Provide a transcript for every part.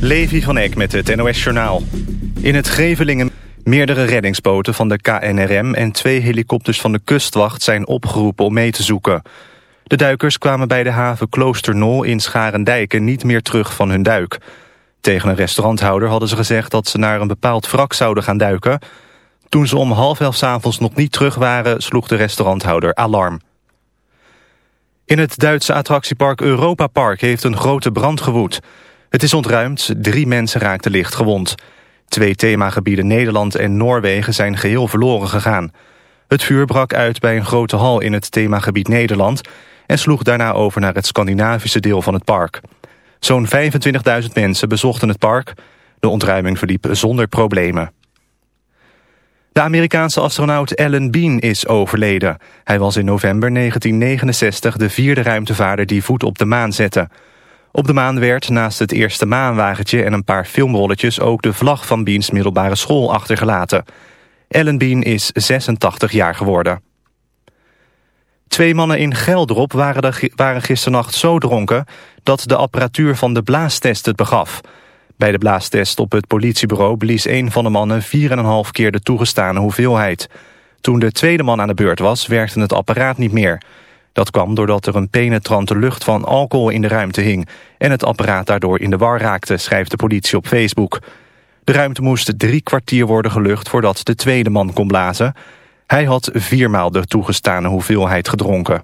Levi van Eck met het NOS-journaal. In het Grevelingen meerdere reddingsboten van de KNRM... en twee helikopters van de kustwacht zijn opgeroepen om mee te zoeken. De duikers kwamen bij de haven Kloosternol in Scharendijken niet meer terug van hun duik. Tegen een restauranthouder hadden ze gezegd dat ze naar een bepaald wrak zouden gaan duiken. Toen ze om half elf avonds nog niet terug waren, sloeg de restauranthouder alarm. In het Duitse attractiepark Europa Park heeft een grote brand gewoed. Het is ontruimd, drie mensen raakten licht gewond. Twee themagebieden Nederland en Noorwegen zijn geheel verloren gegaan. Het vuur brak uit bij een grote hal in het themagebied Nederland... en sloeg daarna over naar het Scandinavische deel van het park. Zo'n 25.000 mensen bezochten het park. De ontruiming verliep zonder problemen. De Amerikaanse astronaut Alan Bean is overleden. Hij was in november 1969 de vierde ruimtevaarder die voet op de maan zette. Op de maan werd naast het eerste maanwagentje en een paar filmrolletjes... ook de vlag van Beans middelbare school achtergelaten. Alan Bean is 86 jaar geworden. Twee mannen in Geldrop waren, waren gisternacht zo dronken... dat de apparatuur van de blaastest het begaf... Bij de blaastest op het politiebureau blies een van de mannen 4,5 keer de toegestane hoeveelheid. Toen de tweede man aan de beurt was, werkte het apparaat niet meer. Dat kwam doordat er een penetrante lucht van alcohol in de ruimte hing... en het apparaat daardoor in de war raakte, schrijft de politie op Facebook. De ruimte moest drie kwartier worden gelucht voordat de tweede man kon blazen. Hij had viermaal de toegestane hoeveelheid gedronken.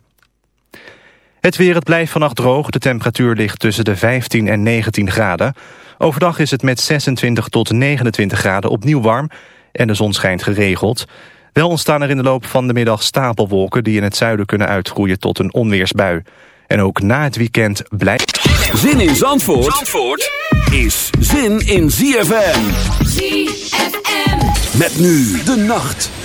Het weer, het blijft vannacht droog. De temperatuur ligt tussen de 15 en 19 graden. Overdag is het met 26 tot 29 graden opnieuw warm en de zon schijnt geregeld. Wel ontstaan er in de loop van de middag stapelwolken die in het zuiden kunnen uitgroeien tot een onweersbui. En ook na het weekend blijft... Zin in Zandvoort, Zandvoort is zin in ZFM. ZFM. Met nu de nacht.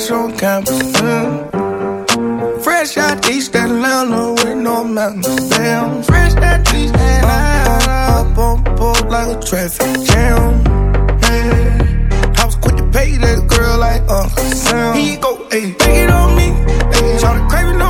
Fresh on campus. Mm. Fresh out East Atlanta with no mountains. Damn, fresh out East Atlanta. Up, up, on board like a traffic jam. Hey, I was quick to pay that girl like Uncle Sam. He go, hey, take it on me. Ayy, try to crave it on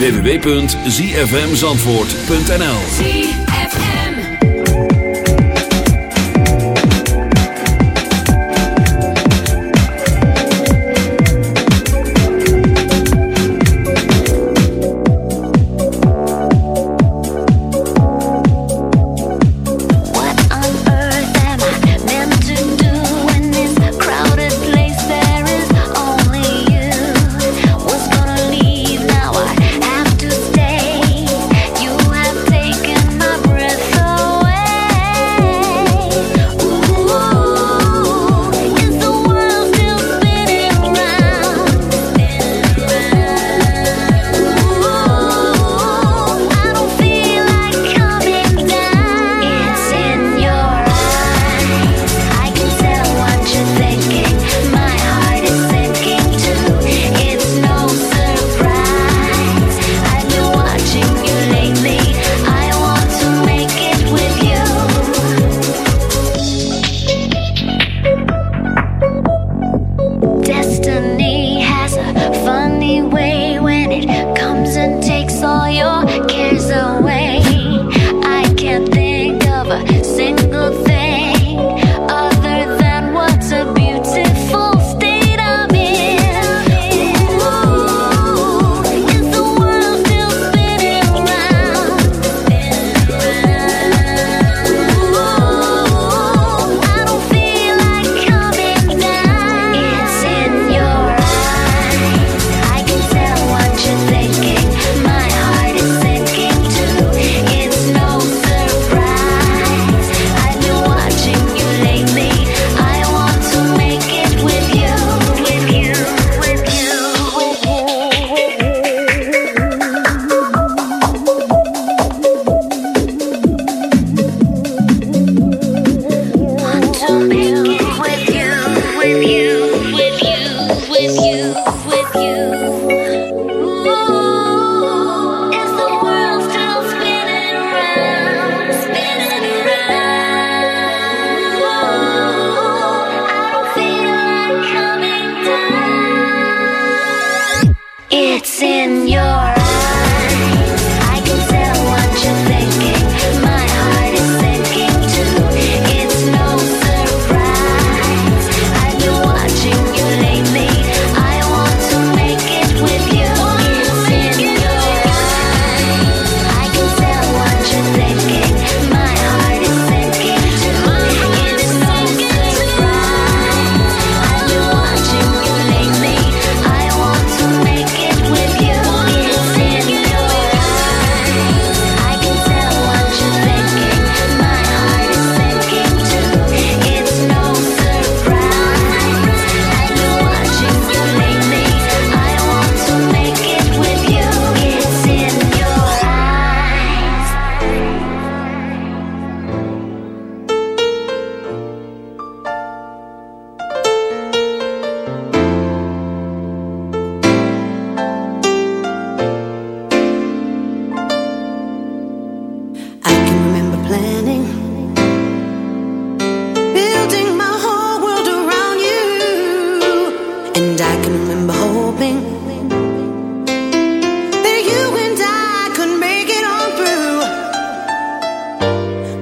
www.zfmzandvoort.nl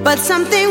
but something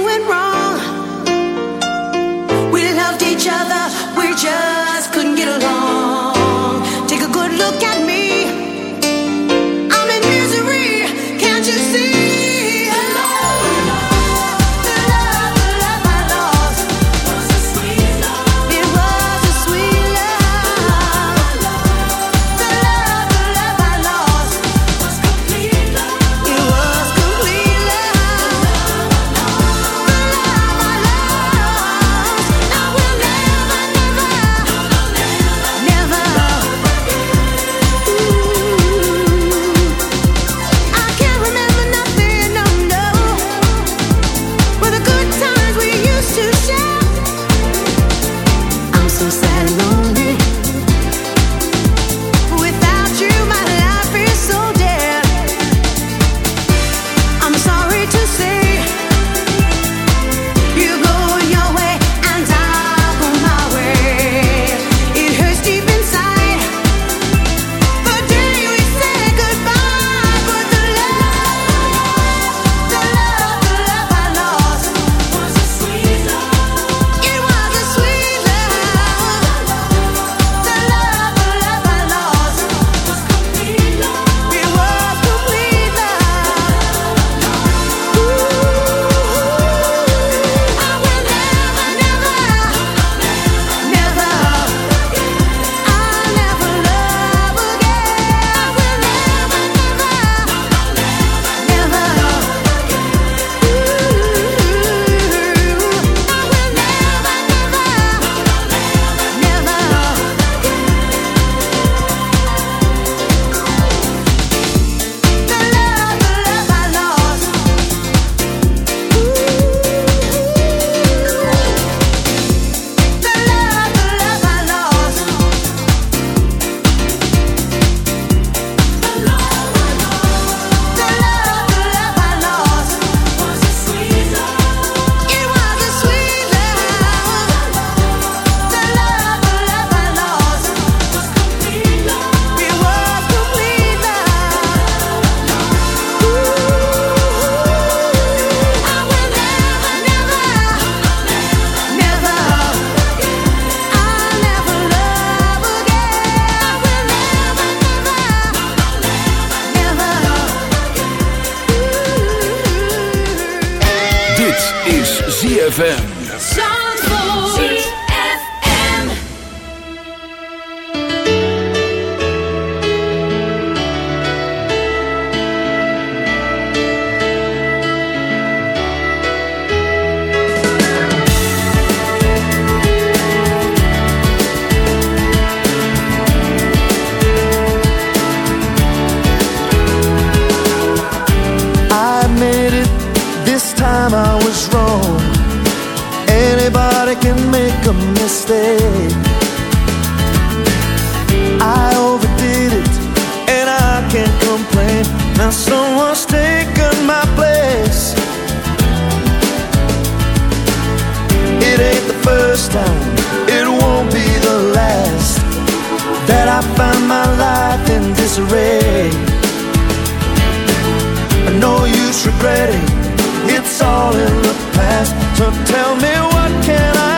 use regretting. It's all in the past. So tell me, what can I?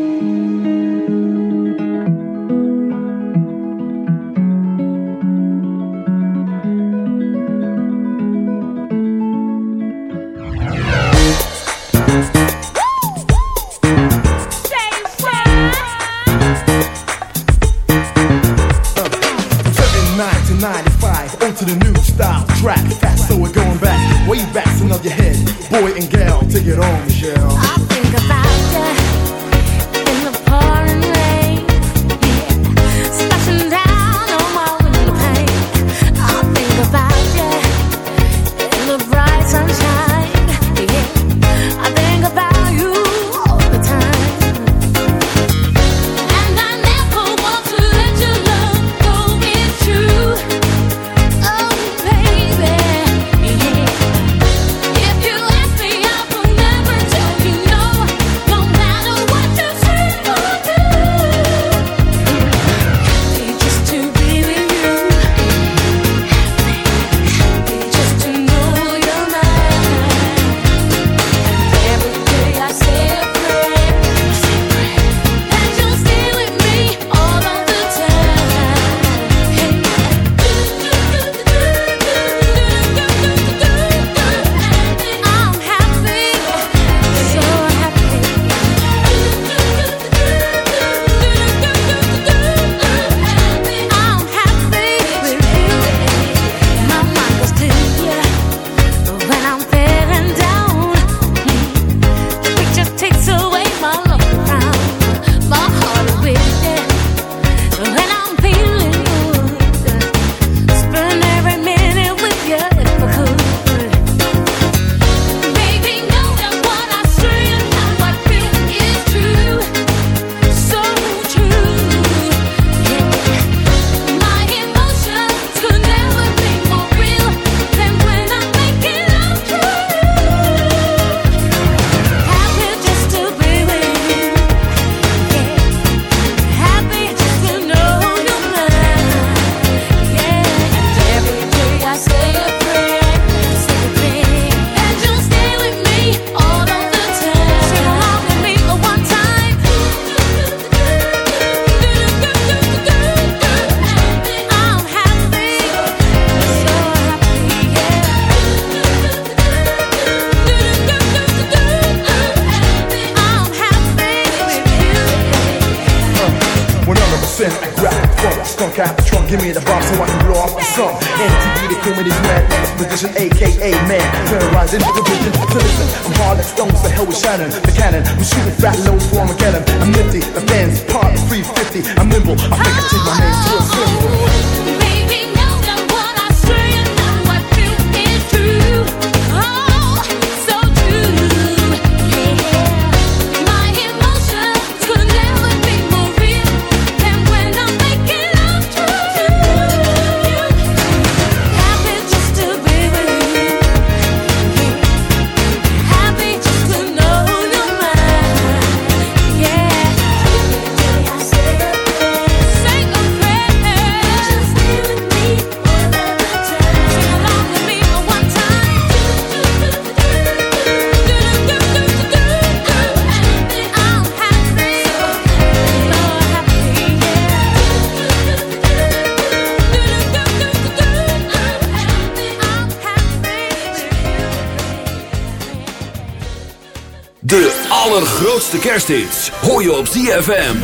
allergrootste kersthits hoor je op ZFM.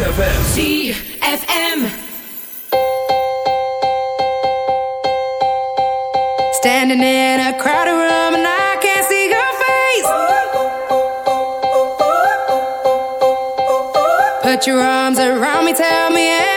ZFM. Standing in a crowded room and I can't see your face. Put your arms around me, tell me